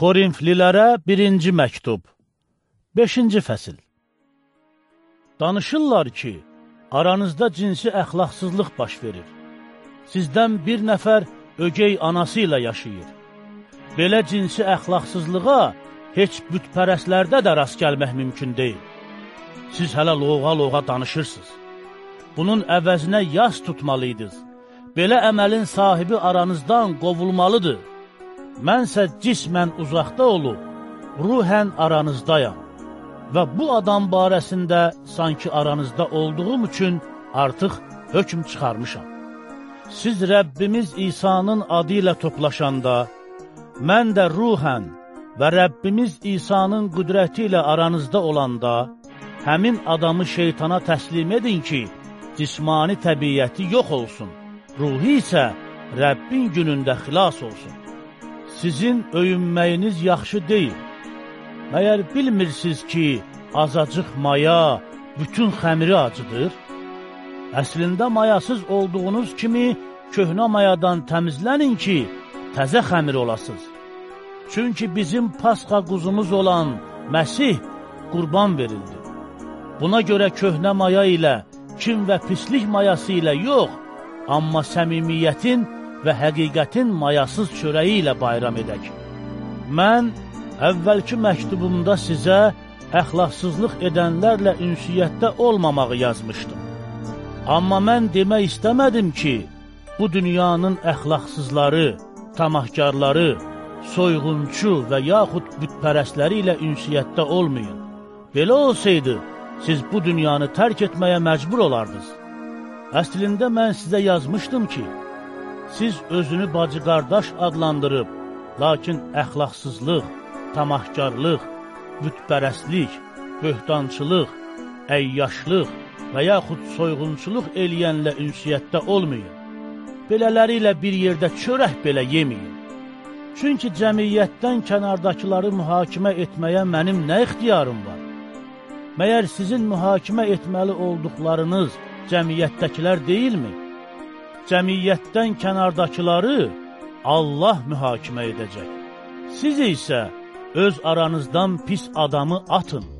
Korinflilərə birinci məktub 5-ci fəsil Danışırlar ki, aranızda cinsi əxlaqsızlıq baş verir. Sizdən bir nəfər ögey anası ilə yaşayır. Belə cinsi əxlaqsızlığa heç bütpərəslərdə də rast gəlmək mümkün deyil. Siz hələ loğa-loğa danışırsınız. Bunun əvəzinə yas tutmalıydınız. Belə əməlin sahibi aranızdan qovulmalıdır. Mənsə cismən uzaqda olub, ruhən aranızdayam və bu adam barəsində sanki aranızda olduğum üçün artıq hökm çıxarmışam. Siz Rəbbimiz İsa'nın adı ilə toplaşanda, mən də ruhən və Rəbbimiz İsa'nın qüdrəti ilə aranızda olanda, həmin adamı şeytana təslim edin ki, cismani təbiyyəti yox olsun, ruhi isə Rəbbin günündə xilas olsun sizin öyünməyiniz yaxşı deyil. Məyər bilmirsiniz ki, azacıq maya bütün xəmiri acıdır? Əslində mayasız olduğunuz kimi köhnə mayadan təmizlənin ki, təzə xəmir olasınız. Çünki bizim pasxa quzumuz olan Məsih qurban verildi. Buna görə köhnə maya ilə, kin və pislik mayası ilə yox, amma səmimiyyətin və həqiqətin mayasız çörəyi ilə bayram edək. Mən əvvəlki məktubumda sizə əxlaqsızlıq edənlərlə ünsiyyətdə olmamağı yazmışdım. Amma mən demək istəmədim ki, bu dünyanın əxlaqsızları, tamahkarları, soyğunçu və yaxud bütpərəsləri ilə ünsiyyətdə olmayın. Belə olsaydı, siz bu dünyanı tərk etməyə məcbur olardınız. Əslində mən sizə yazmışdım ki, siz özünü bacı-qardaş adlandırıb, lakin əxlaqsızlıq, tamahkarlıq, bütpərəstlik, böhtançılıq, əyyaşlıq və yaxud soyğunçuluq eləyənlə ünsiyyətdə olmayın. Belələri ilə bir yerdə çörək belə yeməyin. Çünki cəmiyyətdən kənardakıları mühakimə etməyə mənim nə ixtiyarım var? Məyər sizin mühakimə etməli olduqlarınız cəmiyyətdəkilər deyilmi? Cəmiyyətdən kənardakıları Allah mühakimə edəcək. Siz isə öz aranızdan pis adamı atın.